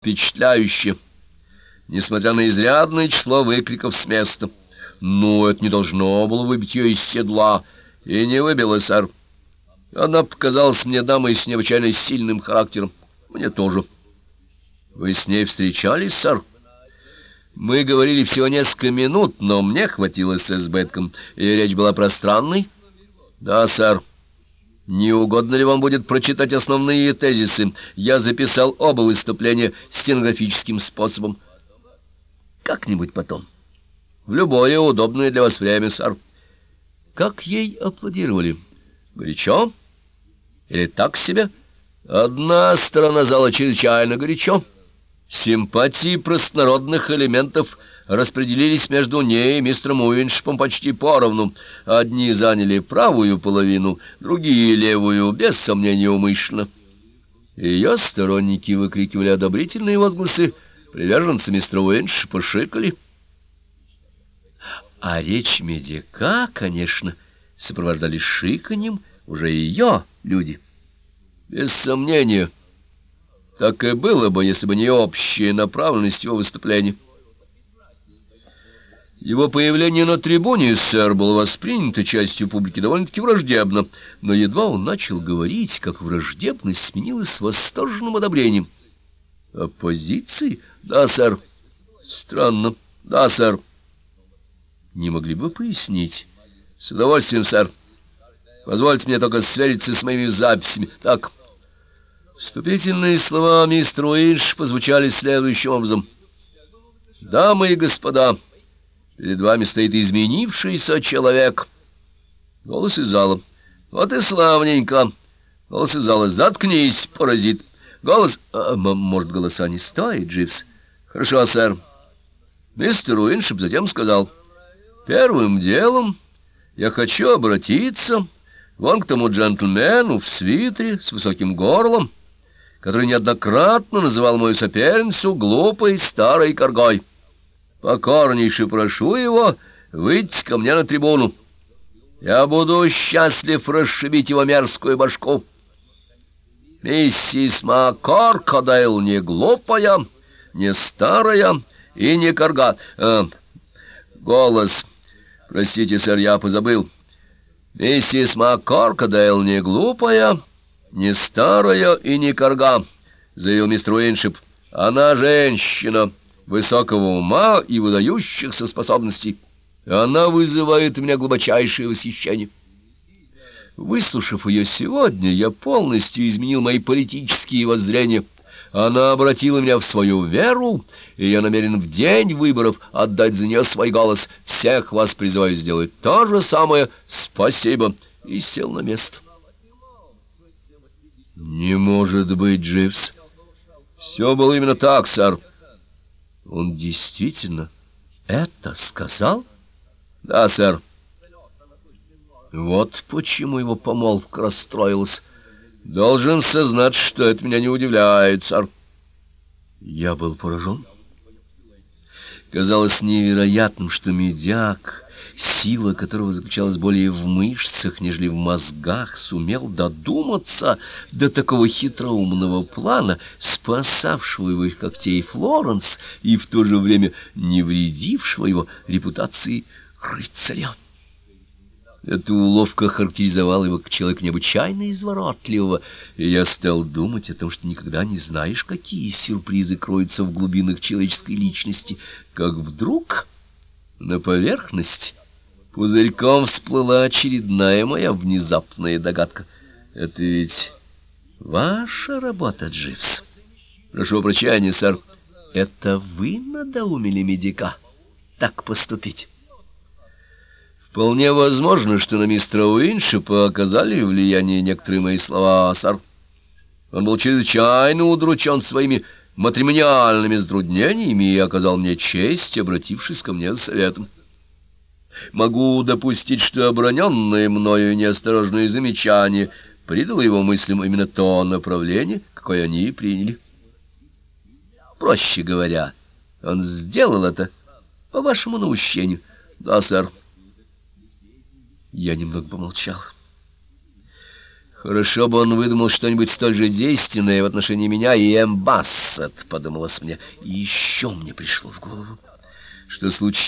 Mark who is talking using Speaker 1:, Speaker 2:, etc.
Speaker 1: впечатляюще, несмотря на изрядное число выкриков с места. Ну, это не должно было выбить ее из седла, и не выбило, сэр. Она показалась мне дамой с необычайно сильным характером. Мне тоже. Вы с ней встречались, сэр? Мы говорили всего несколько минут, но мне хватило с избытком, и речь была пространной. Да, сэр. Не угодно ли вам будет прочитать основные тезисы? Я записал оба выступления стенографическим способом. Как-нибудь потом. В любое удобное для вас время, сэр. Как ей аплодировали? Горячо? Или так себе? Одна сторона зала чрезвычайно горячо. Симпатии простонародных элементов — распределились между ней и мистером Уиншпом почти поровну. Одни заняли правую половину, другие — левую, без сомнения умышленно. Ее сторонники выкрикивали одобрительные возгласы, приверженцы мистера Уинш пошикали. А речь медика, конечно, сопровождали шиканьем уже ее люди. Без сомнения, так и было бы, если бы не общая направленность его выступления. Его появление на трибуне, сэр, было воспринято частью публики довольно-таки враждебно, но едва он начал говорить, как враждебность сменилась восторженным одобрением. «Оппозиции? Да, сэр. Странно. Да, сэр. Не могли бы пояснить? С удовольствием, сэр. Позвольте мне только свериться с моими записями. Так, вступительные слова мистера Уинш позвучали следующим образом. «Дамы и господа!» Перед вами стоит изменившийся человек. Голос из зала. Вот и славненько. Голос из зала. Заткнись, паразит. Голос... А, может, голоса не стоит, Дживс? Хорошо, сэр. Мистер Уиншип затем сказал. Первым делом я хочу обратиться вон к тому джентльмену в свитере с высоким горлом, который неоднократно называл мою соперницу глупой старой коргой. Покорнейше прошу его выйти ко мне на трибуну. Я буду счастлив расшибить его мерзкую башку. Миссис Маккоркадейл не глупая, не старая и не корга. Э, голос. Простите, сэр, я позабыл. Миссис Маккоркадейл не глупая, не старая и не корга, заявил мистер Уиншип. Она женщина высокого ума и выдающихся способностей. Она вызывает у меня глубочайшее восхищение. Выслушав ее сегодня, я полностью изменил мои политические воззрения. Она обратила меня в свою веру, и я намерен в день выборов отдать за нее свой голос. Всех вас призываю сделать то же самое. Спасибо. И сел на место. Не может быть, Дживс. Все было именно так, сэр. Он действительно это сказал? Да, сэр. Вот почему его помолвка расстроилась. Должен сознать, что это меня не удивляет, сэр. Я был поражен. Казалось невероятным, что медяк сила которого заключалась более в мышцах, нежели в мозгах, сумел додуматься до такого хитроумного плана, спасавшего его из когтей Флоренс и в то же время не вредившего его репутации рыцаря. Эта уловка характеризовала его как человек необычайно изворотливого, и я стал думать о том, что никогда не знаешь, какие сюрпризы кроются в глубинах человеческой личности, как вдруг на поверхность Пузырьком всплыла очередная моя внезапная догадка. Это ведь ваша работа, Дживс. Прошу прощения, сэр. Это вы надоумили медика так поступить? Вполне возможно, что на мистера Уиншипа оказали влияние некоторые мои слова, сэр. Он был чрезвычайно удручен своими матримониальными затруднениями и оказал мне честь, обратившись ко мне за советом. Могу допустить, что оброненное мною неосторожное замечание придало его мыслям именно то направление, какое они и приняли. Проще говоря, он сделал это по вашему наущению. Да, сэр. Я немного помолчал. Хорошо бы он выдумал что-нибудь столь же действенное в отношении меня и Эм Бассет, подумалось мне. И еще мне пришло в голову, что случилось.